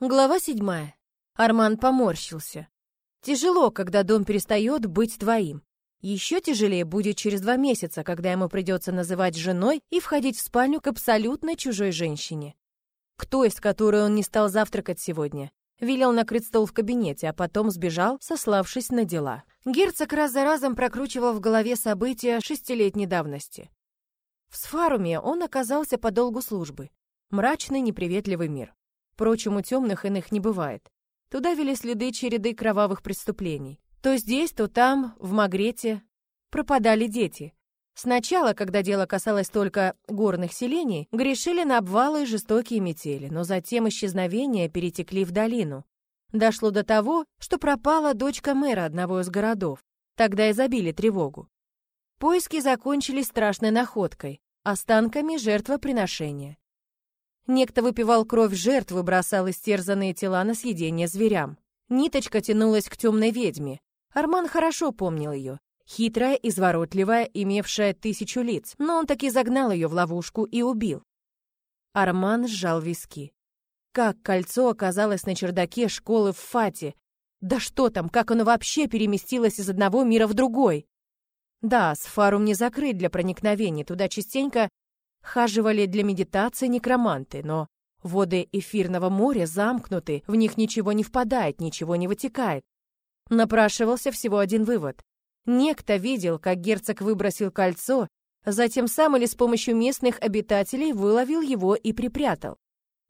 Глава седьмая. Арман поморщился. Тяжело, когда дом перестает быть твоим. Еще тяжелее будет через два месяца, когда ему придется называть женой и входить в спальню к абсолютно чужой женщине. К той, с которой он не стал завтракать сегодня. Велел накрыть стол в кабинете, а потом сбежал, сославшись на дела. Герцог раз за разом прокручивал в голове события шестилетней давности. В Сфаруме он оказался по долгу службы. Мрачный, неприветливый мир. Впрочем, у темных иных не бывает. Туда вели следы череды кровавых преступлений. То здесь, то там, в Магрете, пропадали дети. Сначала, когда дело касалось только горных селений, грешили на обвалы и жестокие метели, но затем исчезновения перетекли в долину. Дошло до того, что пропала дочка мэра одного из городов. Тогда и забили тревогу. Поиски закончились страшной находкой – останками жертвоприношения. Некто выпивал кровь жертв и бросал истерзанные тела на съедение зверям. Ниточка тянулась к темной ведьме. Арман хорошо помнил ее. Хитрая, изворотливая, имевшая тысячу лиц, но он таки загнал ее в ловушку и убил. Арман сжал виски. Как кольцо оказалось на чердаке школы в Фате? Да что там, как оно вообще переместилось из одного мира в другой? Да, сфарум не закрыт для проникновения, туда частенько хаживали для медитации некроманты, но воды эфирного моря замкнуты, в них ничего не впадает, ничего не вытекает. Напрашивался всего один вывод. Некто видел, как герцог выбросил кольцо, затем сам или с помощью местных обитателей выловил его и припрятал.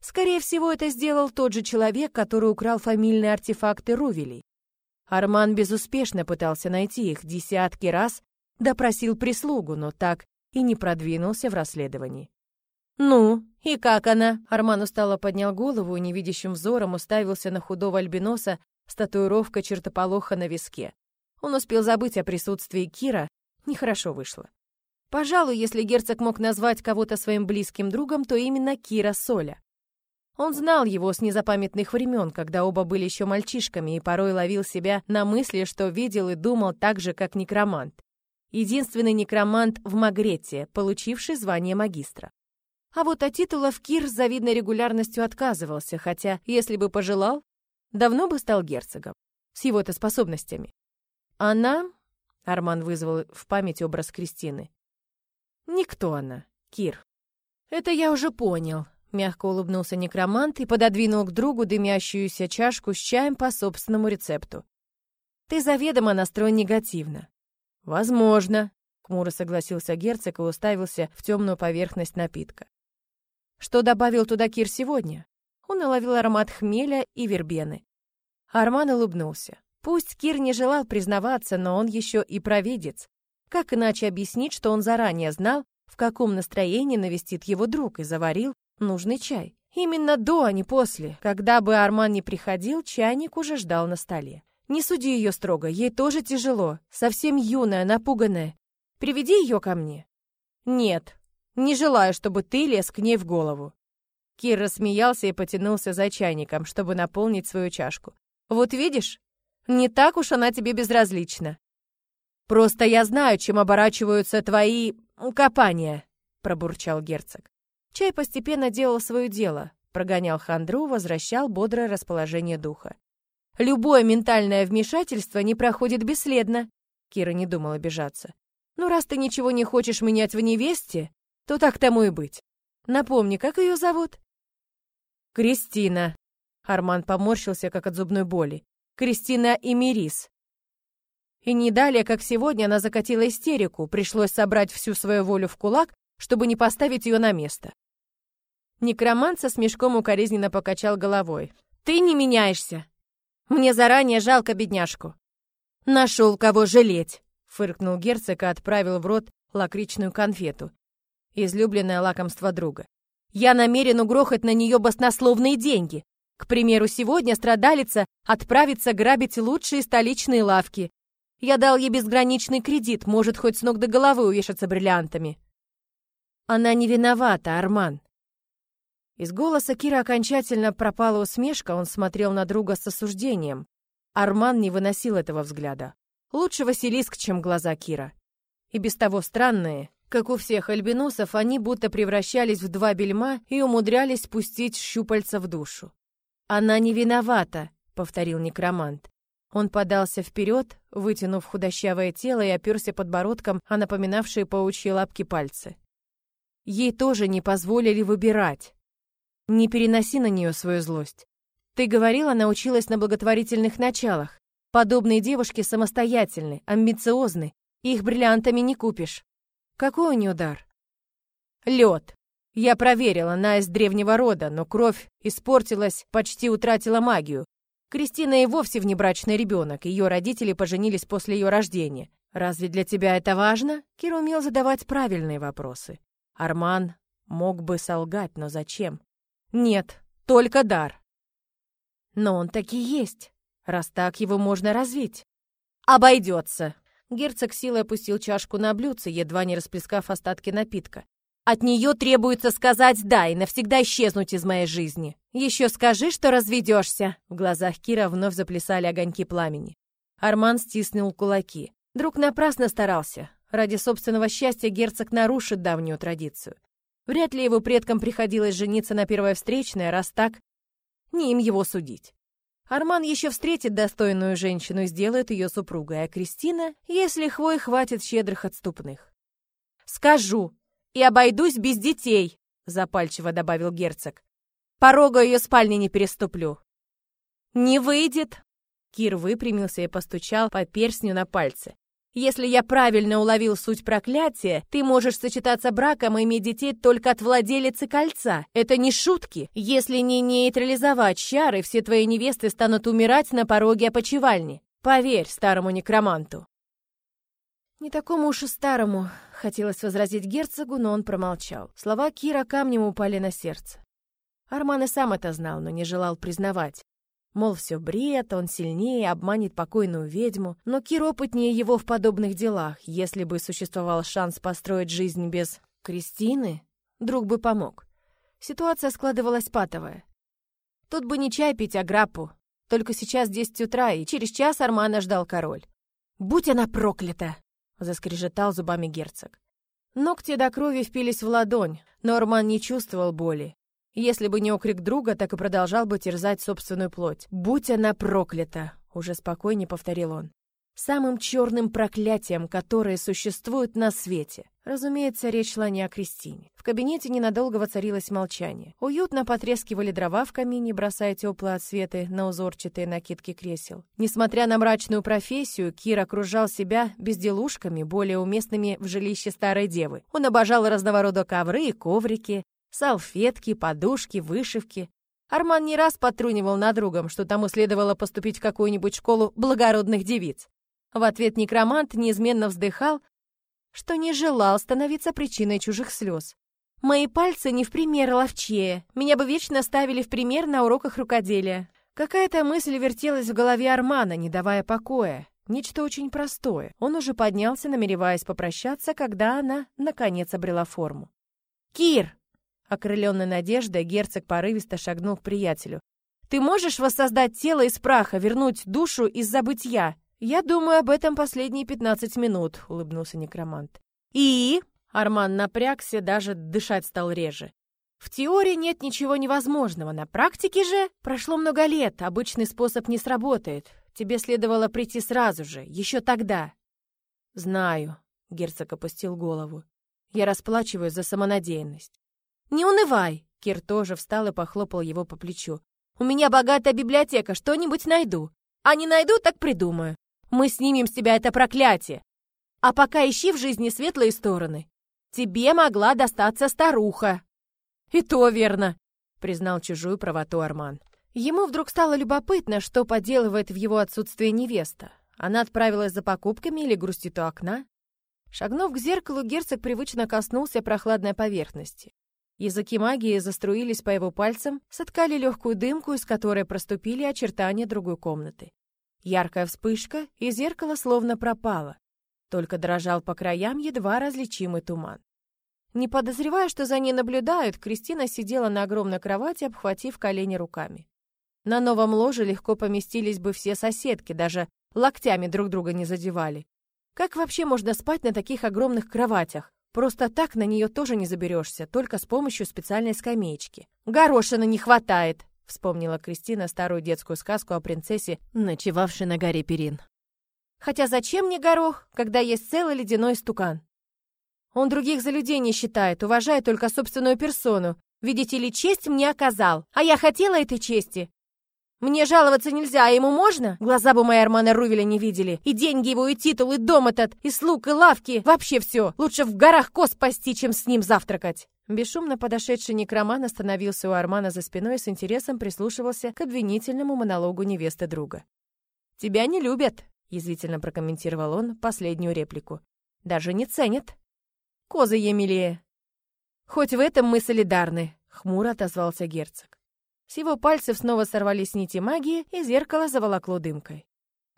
Скорее всего, это сделал тот же человек, который украл фамильные артефакты Рувелей. Арман безуспешно пытался найти их десятки раз, допросил прислугу, но так и не продвинулся в расследовании. «Ну, и как она?» Арман устало поднял голову и невидящим взором уставился на худого альбиноса с татуировкой чертополоха на виске. Он успел забыть о присутствии Кира, нехорошо вышло. Пожалуй, если герцог мог назвать кого-то своим близким другом, то именно Кира Соля. Он знал его с незапамятных времен, когда оба были еще мальчишками, и порой ловил себя на мысли, что видел и думал так же, как некромант единственный некромант в Магрете, получивший звание магистра. А вот от титулов Кир с завидной регулярностью отказывался, хотя, если бы пожелал, давно бы стал герцогом, с его-то способностями. Она... Арман вызвал в память образ Кристины. Никто она, Кир. Это я уже понял, мягко улыбнулся некромант и пододвинул к другу дымящуюся чашку с чаем по собственному рецепту. Ты заведомо настроен негативно. «Возможно», — хмуро согласился герцог и уставился в темную поверхность напитка. «Что добавил туда Кир сегодня?» Он уловил аромат хмеля и вербены. Арман улыбнулся. Пусть Кир не желал признаваться, но он еще и провидец. Как иначе объяснить, что он заранее знал, в каком настроении навестит его друг и заварил нужный чай? Именно до, а не после. Когда бы Арман не приходил, чайник уже ждал на столе. Не суди ее строго, ей тоже тяжело, совсем юная, напуганная. Приведи ее ко мне. Нет, не желаю, чтобы ты лез к ней в голову. Кир рассмеялся и потянулся за чайником, чтобы наполнить свою чашку. Вот видишь, не так уж она тебе безразлична. Просто я знаю, чем оборачиваются твои копания, пробурчал герцог. Чай постепенно делал свое дело, прогонял хандру, возвращал бодрое расположение духа. Любое ментальное вмешательство не проходит бесследно. Кира не думала обижаться. Ну, раз ты ничего не хочешь менять в невесте, то так тому и быть. Напомни, как ее зовут? Кристина. Арман поморщился, как от зубной боли. Кристина Эмирис. И не далее, как сегодня, она закатила истерику, пришлось собрать всю свою волю в кулак, чтобы не поставить ее на место. Некромант со смешком укоризненно покачал головой. «Ты не меняешься. Мне заранее жалко бедняжку». «Нашел кого жалеть», — фыркнул герцог и отправил в рот лакричную конфету. Излюбленное лакомство друга. «Я намерен угрохать на нее баснословные деньги. К примеру, сегодня страдалица отправится грабить лучшие столичные лавки. Я дал ей безграничный кредит, может хоть с ног до головы увешаться бриллиантами». «Она не виновата, Арман», из голоса Кира окончательно пропала усмешка, он смотрел на друга с осуждением. Арман не выносил этого взгляда. Лучше Василиск, чем глаза Кира. И без того странные, как у всех альбиносов, они будто превращались в два бельма и умудрялись спустить щупальца в душу. Она не виновата, повторил некромант. Он подался вперед, вытянув худощавое тело и оперся подбородком о напоминавшие паучьи лапки пальцы. Ей тоже не позволили выбирать. Не переноси на нее свою злость. Ты говорила, она училась на благотворительных началах. Подобные девушки самостоятельны, амбициозны, их бриллиантами не купишь. Какой у нее дар? Лед. Я проверила, она из древнего рода, но кровь испортилась, почти утратила магию. Кристина и вовсе внебрачный ребенок, ее родители поженились после ее рождения. Разве для тебя это важно? Кир умел задавать правильные вопросы. Арман мог бы солгать, но зачем? Нет, только дар. Но он таки есть. Раз так, его можно развить. Обойдется. Герцог силой опустил чашку на блюдце, едва не расплескав остатки напитка. От нее требуется сказать «да» и навсегда исчезнуть из моей жизни. Еще скажи, что разведешься. В глазах Кира вновь заплясали огоньки пламени. Арман стиснул кулаки. Друг напрасно старался. Ради собственного счастья герцог нарушит давнюю традицию. Вряд ли его предкам приходилось жениться на первой встречной, раз так, не им его судить. Арман еще встретит достойную женщину и сделает ее супругой, а Кристина, если хвой хватит щедрых отступных. «Скажу, и обойдусь без детей», — запальчиво добавил герцог. «Порога ее спальни не переступлю». «Не выйдет!» Кир выпрямился и постучал по перстню на пальце. Если я правильно уловил суть проклятия, ты можешь сочетаться браком и иметь детей только от владелицы кольца. Это не шутки. Если не нейтрализовать чары, все твои невесты станут умирать на пороге опочивальни. Поверь старому некроманту. Не такому уж и старому, хотелось возразить герцогу, но он промолчал. Слова Кира камнем упали на сердце. Арман и сам это знал, но не желал признавать. Мол, все бред, он сильнее, обманет покойную ведьму. Но Кир опытнее его в подобных делах. Если бы существовал шанс построить жизнь без Кристины, друг бы помог. Ситуация складывалась патовая. Тут бы не чай пить, а граппу. Только сейчас 10 утра, и через час Армана ждал король. «Будь она проклята!» — заскрежетал зубами герцог. Ногти до крови впились в ладонь, но Арман не чувствовал боли. Если бы не окрик друга, так и продолжал бы терзать собственную плоть. «Будь она проклята!» — уже спокойнее повторил он. «Самым черным проклятием, которое существует на свете». Разумеется, речь шла не о Кристине. В кабинете ненадолго воцарилось молчание. Уютно потрескивали дрова в камине, бросая теплые отсветы на узорчатые накидки кресел. Несмотря на мрачную профессию, Кир окружал себя безделушками, более уместными в жилище старой девы. Он обожал разного рода ковры и коврики, Салфетки, подушки, вышивки. Арман не раз потрунивал над другом, что тому следовало поступить в какую-нибудь школу благородных девиц. В ответ некромант неизменно вздыхал, что не желал становиться причиной чужих слез. Мои пальцы не в пример ловчее. Меня бы вечно ставили в пример на уроках рукоделия. Какая-то мысль вертелась в голове Армана, не давая покоя. Нечто очень простое. Он уже поднялся, намереваясь попрощаться, когда она, наконец, обрела форму. «Кир!» Окрыленный надеждой, герцог порывисто шагнул к приятелю. «Ты можешь воссоздать тело из праха, вернуть душу из забытья?» «Я думаю об этом последние пятнадцать минут», — улыбнулся некромант. «И?» — Арман напрягся, даже дышать стал реже. «В теории нет ничего невозможного, на практике же прошло много лет, обычный способ не сработает. Тебе следовало прийти сразу же, еще тогда». «Знаю», — герцог опустил голову. «Я расплачиваюсь за самонадеянность. «Не унывай!» Кир тоже встал и похлопал его по плечу. «У меня богатая библиотека, что-нибудь найду. А не найду, так придумаю. Мы снимем с тебя это проклятие. А пока ищи в жизни светлые стороны. Тебе могла достаться старуха». «И то верно», — признал чужую правоту Арман. Ему вдруг стало любопытно, что поделывает в его отсутствие невеста. Она отправилась за покупками или грустит у окна? Шагнув к зеркалу, герцог привычно коснулся прохладной поверхности. Языки магии заструились по его пальцам, соткали легкую дымку, из которой проступили очертания другой комнаты. Яркая вспышка, и зеркало словно пропало. Только дрожал по краям едва различимый туман. Не подозревая, что за ней наблюдают, Кристина сидела на огромной кровати, обхватив колени руками. На новом ложе легко поместились бы все соседки, даже локтями друг друга не задевали. Как вообще можно спать на таких огромных кроватях? Просто так на нее тоже не заберешься, только с помощью специальной скамеечки. «Горошины не хватает!» — вспомнила Кристина старую детскую сказку о принцессе, ночевавшей на горе Перин. Хотя зачем мне горох, когда есть целый ледяной стукан? Он других за людей не считает, уважает только собственную персону. Видите ли, честь мне оказал, а я хотела этой чести. Мне жаловаться нельзя, а ему можно? Глаза бы мои Армана Рувеля не видели. И деньги его, и титул, и дом этот, и слуг, и лавки. Вообще все. Лучше в горах коз пасти, чем с ним завтракать. Бесшумно подошедший некроман остановился у Армана за спиной и с интересом прислушивался к обвинительному монологу невесты друга. «Тебя не любят», — язвительно прокомментировал он последнюю реплику. «Даже не ценят. Козы Емелея». «Хоть в этом мы солидарны», — хмуро отозвался герцог. С его пальцев снова сорвались нити магии, и зеркало заволокло дымкой.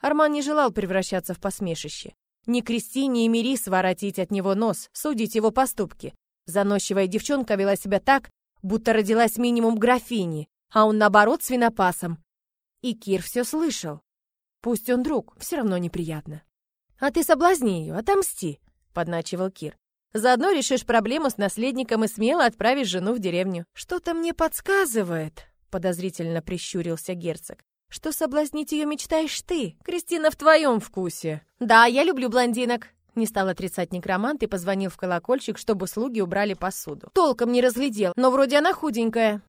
Арман не желал превращаться в посмешище. Ни Кристи, ни Эмирис воротить от него нос, судить его поступки. Заносчивая девчонка вела себя так, будто родилась минимум графини, а он, наоборот, свинопасом. И Кир все слышал. Пусть он друг, все равно неприятно. «А ты соблазни ее, отомсти», — подначивал Кир. «Заодно решишь проблему с наследником и смело отправишь жену в деревню». «Что-то мне подсказывает», подозрительно прищурился герцог. Что соблазнить ее мечтаешь ты? Кристина в твоем вкусе. Да, я люблю блондинок. Не стал отрицать некромант и позвонил в колокольчик, чтобы слуги убрали посуду. Толком не разглядел, но вроде она худенькая.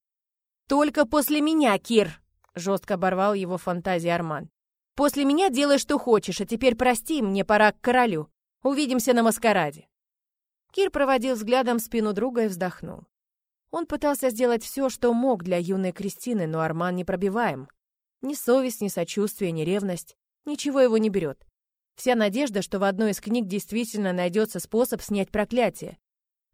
Только после меня, Кир, жестко оборвал его фантазии Арман. После меня делай, что хочешь, а теперь прости, мне пора к королю. Увидимся на маскараде. Кир проводил взглядом спину друга и вздохнул. Он пытался сделать все, что мог для юной Кристины, но Арман непробиваем. Ни совесть, ни сочувствие, ни ревность. Ничего его не берет. Вся надежда, что в одной из книг действительно найдется способ снять проклятие.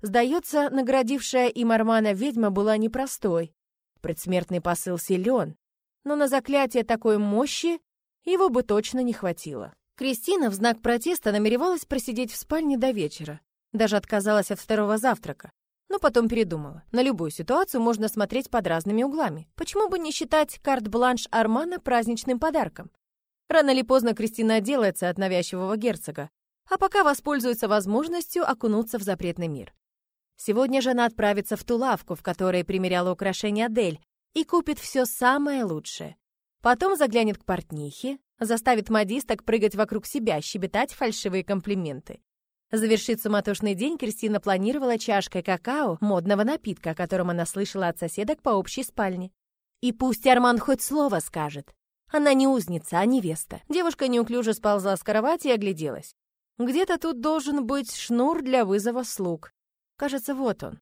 Сдается, наградившая им Армана ведьма была непростой. Предсмертный посыл силен, но на заклятие такой мощи его бы точно не хватило. Кристина в знак протеста намеревалась просидеть в спальне до вечера. Даже отказалась от второго завтрака но потом передумала. На любую ситуацию можно смотреть под разными углами. Почему бы не считать карт-бланш Армана праздничным подарком? Рано или поздно Кристина отделается от навязчивого герцога, а пока воспользуется возможностью окунуться в запретный мир. Сегодня же она отправится в ту лавку, в которой примеряла украшения Адель, и купит все самое лучшее. Потом заглянет к портнихе, заставит модисток прыгать вокруг себя, щебетать фальшивые комплименты. Завершить суматошный день Кристина планировала чашкой какао, модного напитка, о котором она слышала от соседок по общей спальне. И пусть Арман хоть слово скажет. Она не узница, а невеста. Девушка неуклюже сползла с кровати и огляделась. Где-то тут должен быть шнур для вызова слуг. Кажется, вот он.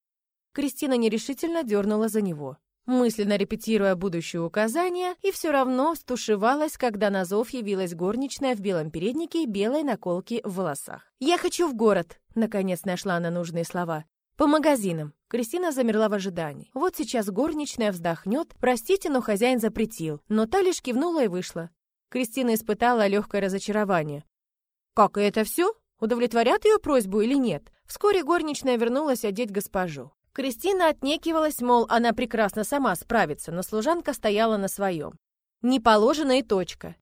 Кристина нерешительно дернула за него мысленно репетируя будущее указание, и все равно стушевалась, когда на зов явилась горничная в белом переднике и белой наколке в волосах. «Я хочу в город!» — наконец нашла она нужные слова. «По магазинам». Кристина замерла в ожидании. Вот сейчас горничная вздохнет. «Простите, но хозяин запретил». Но та лишь кивнула и вышла. Кристина испытала легкое разочарование. «Как, и это все? Удовлетворят ее просьбу или нет?» Вскоре горничная вернулась одеть госпожу. Кристина отнекивалась, мол, она прекрасно сама справится, но служанка стояла на своем. Не положено и точка.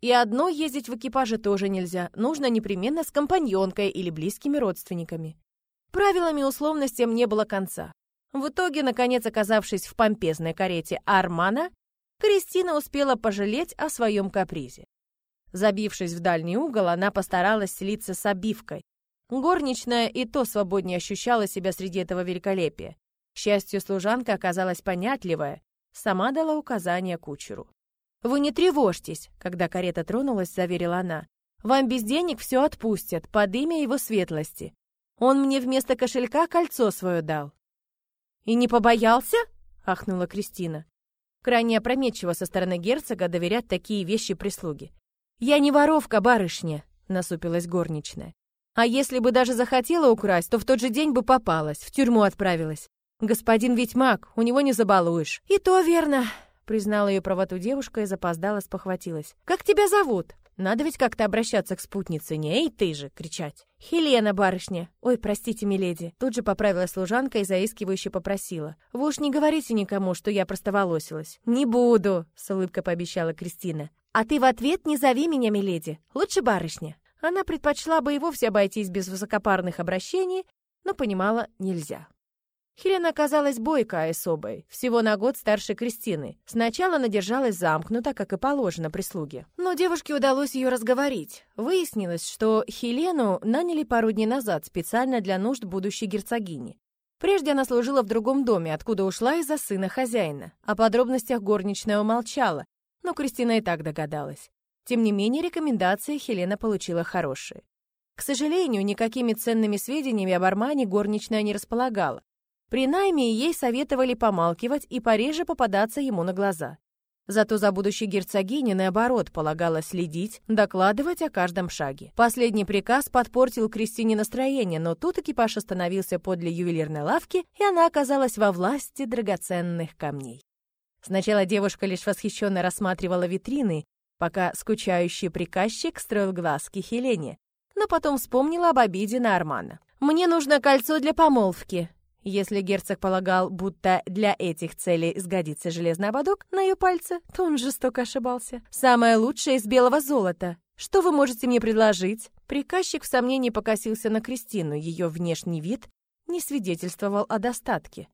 И одно ездить в экипаже тоже нельзя, нужно непременно с компаньонкой или близкими родственниками. Правилами условностям не было конца. В итоге, наконец оказавшись в помпезной карете Армана, Кристина успела пожалеть о своем капризе. Забившись в дальний угол, она постаралась слиться с обивкой, Горничная и то свободнее ощущала себя среди этого великолепия. К счастью, служанка оказалась понятливая, сама дала указания кучеру. «Вы не тревожьтесь», — когда карета тронулась, заверила она. «Вам без денег все отпустят, под имя его светлости. Он мне вместо кошелька кольцо свое дал». «И не побоялся?» — ахнула Кристина. Крайне опрометчиво со стороны герцога доверять такие вещи прислуге. «Я не воровка, барышня», — насупилась горничная. А если бы даже захотела украсть, то в тот же день бы попалась, в тюрьму отправилась. Господин ведь маг, у него не забалуешь. И то верно, признала ее правоту девушка и запоздала, спохватилась. Как тебя зовут? Надо ведь как-то обращаться к спутнице, не «Эй, ты же!» — кричать. «Хелена, барышня!» «Ой, простите, миледи!» Тут же поправила служанка и заискивающе попросила. «Вы уж не говорите никому, что я простоволосилась». «Не буду!» — с улыбкой пообещала Кристина. «А ты в ответ не зови меня, миледи. Лучше барышня». Она предпочла бы и вовсе обойтись без высокопарных обращений, но понимала, нельзя. Хелена оказалась бойкой особой, всего на год старше Кристины. Сначала она держалась замкнуто, как и положено прислуге. Но девушке удалось ее разговорить. Выяснилось, что Хелену наняли пару дней назад специально для нужд будущей герцогини. Прежде она служила в другом доме, откуда ушла из-за сына хозяина. О подробностях горничная умолчала, но Кристина и так догадалась. Тем не менее, рекомендации Хелена получила хорошие. К сожалению, никакими ценными сведениями об Армане горничная не располагала. При найме ей советовали помалкивать и пореже попадаться ему на глаза. Зато за будущей герцогиней, наоборот, полагалось следить, докладывать о каждом шаге. Последний приказ подпортил Кристине настроение, но тут экипаж остановился подле ювелирной лавки, и она оказалась во власти драгоценных камней. Сначала девушка лишь восхищенно рассматривала витрины, пока скучающий приказчик строил глазки Хелене, но потом вспомнила об обиде на Армана. «Мне нужно кольцо для помолвки», если герцог полагал, будто для этих целей сгодится железный ободок на ее пальце, то он жестоко ошибался. «Самое лучшее из белого золота. Что вы можете мне предложить?» Приказчик в сомнении покосился на Кристину. Ее внешний вид не свидетельствовал о достатке.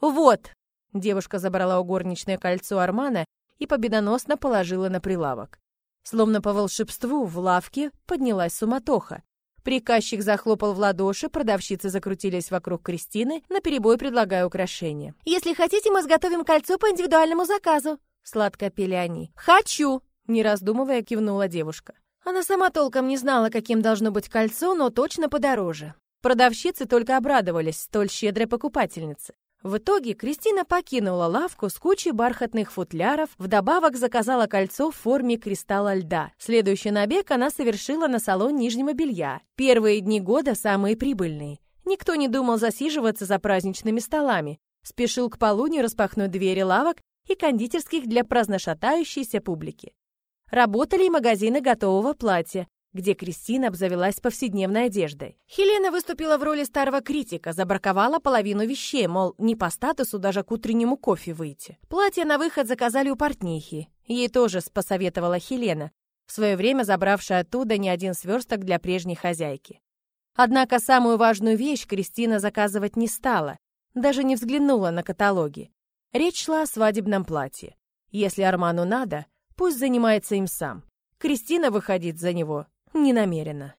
«Вот!» Девушка забрала у горничное кольцо Армана и победоносно положила на прилавок. Словно по волшебству в лавке поднялась суматоха. Приказчик захлопал в ладоши, продавщицы закрутились вокруг Кристины, наперебой предлагая украшения. «Если хотите, мы изготовим кольцо по индивидуальному заказу», — сладко пели они. «Хочу!» — не раздумывая кивнула девушка. Она сама толком не знала, каким должно быть кольцо, но точно подороже. Продавщицы только обрадовались столь щедрой покупательнице. В итоге Кристина покинула лавку с кучей бархатных футляров, вдобавок заказала кольцо в форме кристалла льда. Следующий набег она совершила на салон нижнего белья. Первые дни года самые прибыльные. Никто не думал засиживаться за праздничными столами. Спешил к полудню распахнуть двери лавок и кондитерских для праздношатающейся публики. Работали и магазины готового платья, где Кристина обзавелась повседневной одеждой. Хелена выступила в роли старого критика, забраковала половину вещей, мол, не по статусу даже к утреннему кофе выйти. Платье на выход заказали у портнихи. Ей тоже посоветовала Хелена, в свое время забравшая оттуда не один сверсток для прежней хозяйки. Однако самую важную вещь Кристина заказывать не стала, даже не взглянула на каталоги. Речь шла о свадебном платье. Если Арману надо, пусть занимается им сам. Кристина выходить за него не намерена.